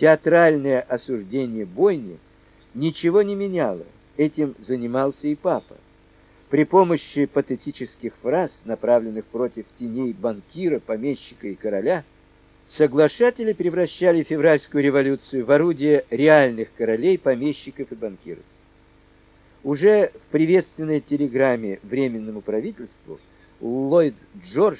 театральное осуждение бойни ничего не меняло. Этим занимался и папа. При помощи патетических фраз, направленных против теней банкира, помещика и короля, соглашатели превращали февральскую революцию в орудие реальных королей, помещиков и банкиров. Уже в приветственной телеграмме Временному правительству Ллойд Джордж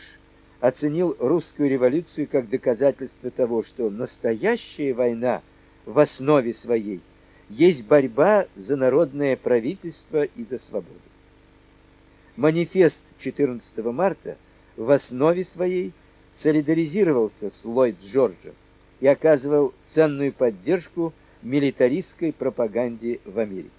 оценил русскую революцию как доказательство того, что настоящая война в основе своей есть борьба за народное правительство и за свободу. Манифест 14 марта в основе своей солидаризировался с Ллойд Джорджем и оказывал ценную поддержку милитаристской пропаганде в Америке.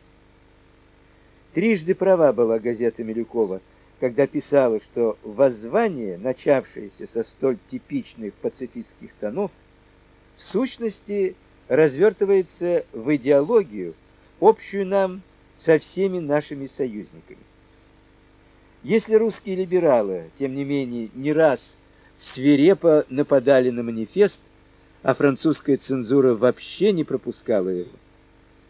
Трижды права была газета Милюкова, когда писала, что воззвание, начавшееся со столь типичных пацифистских тонов, в сущности развертывается в идеологию, общую нам со всеми нашими союзниками. Если русские либералы, тем не менее, не раз свирепо нападали на манифест, а французская цензура вообще не пропускала его,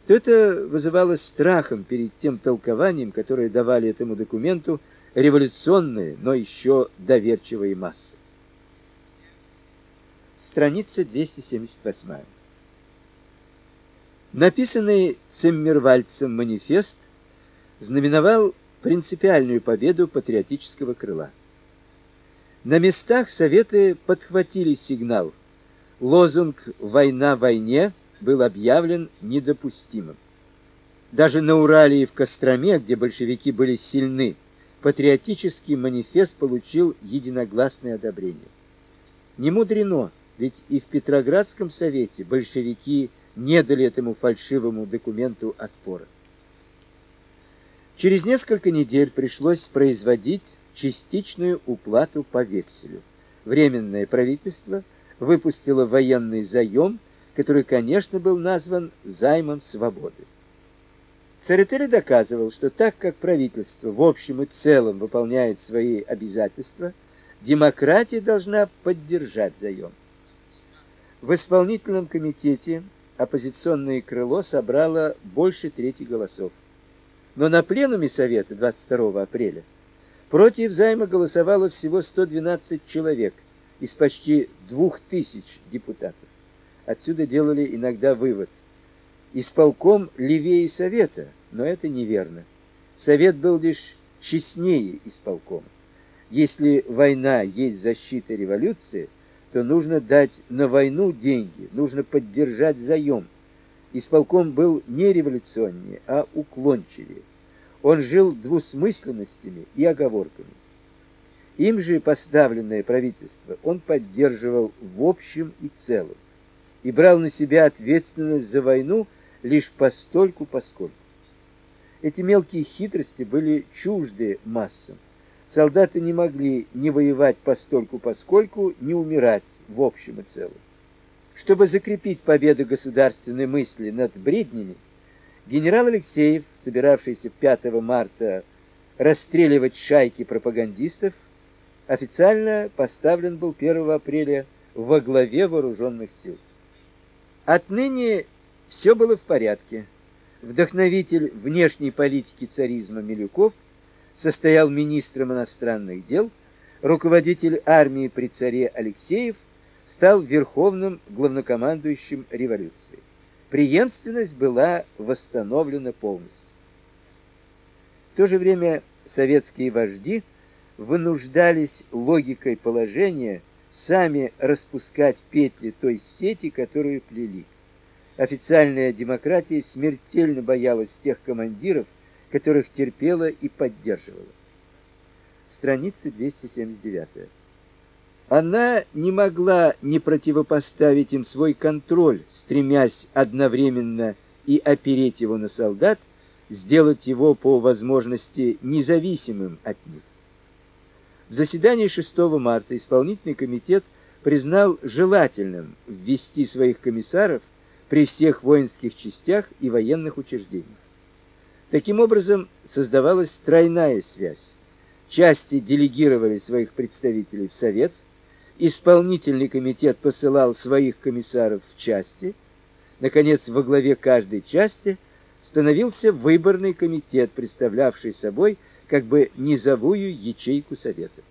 то это вызывало страхом перед тем толкованием, которое давали этому документу революционные, но еще доверчивые массы. Страница 278. Написанный Циммервальцем манифест знаменовал принципиальную победу патриотического крыла. На местах советы подхватили сигнал. Лозунг «Война войне» был объявлен недопустимым. Даже на Урале и в Костроме, где большевики были сильны, патриотический манифест получил единогласное одобрение. Не мудрено, ведь и в Петроградском совете большевики не дали этому фальшивому документу отпора. Через несколько недель пришлось производить частичную уплату по векселю. Временное правительство выпустило военный заем, который, конечно, был назван займом свободы. Церетели доказывал, что так как правительство в общем и целом выполняет свои обязательства, демократия должна поддержать заем. В исполнительном комитете оппозиционное крыло собрало больше трети голосов. Но на пленуме совета 22 апреля против займа голосовало всего 112 человек из почти 2000 депутатов. Отсюда делали иногда вывод: исполком левее совета, но это неверно. Совет был лишь честнее исполкома. Если война есть защита революции, то нужно дать на войну деньги, нужно поддержать заем исполком был не революционнее, а уклончивее. Он жил двусмысленностями и оговорками. Им же поставленное правительство он поддерживал в общем и целом и брал на себя ответственность за войну лишь постольку поскольку. Эти мелкие хитрости были чужды массам. Солдаты не могли не воевать постольку поскольку, не умирать в общем и целом. Чтобы закрепить победу государственной мысли над бреднями, генерал Алексеев, собиравшийся 5 марта расстреливать шайки пропагандистов, официально поставлен был 1 апреля во главе вооруженных сил. Отныне все было в порядке. Вдохновитель внешней политики царизма Милюков состоял министром иностранных дел, руководитель армии при царе Алексеев – стал верховным главнокомандующим революции. Преемственность была восстановлена полностью. В то же время советские вожди вынуждались логикой положения сами распускать петли той сети, которую плели. Официальная демократия смертельно боялась тех командиров, которых терпела и поддерживала. Страница 279. Она не могла не противопоставить им свой контроль, стремясь одновременно и опереть его на солдат, сделать его по возможности независимым от них. В заседании 6 марта исполнительный комитет признал желательным ввести своих комиссаров при всех воинских частях и военных учреждениях. Таким образом, создавалась тройная связь. Части делегировали своих представителей в совет, исполнительный комитет посылал своих комиссаров в части, Наконец, во главе каждой части становился выборный комитет, представлявший собой как бы низовую ячейку совета.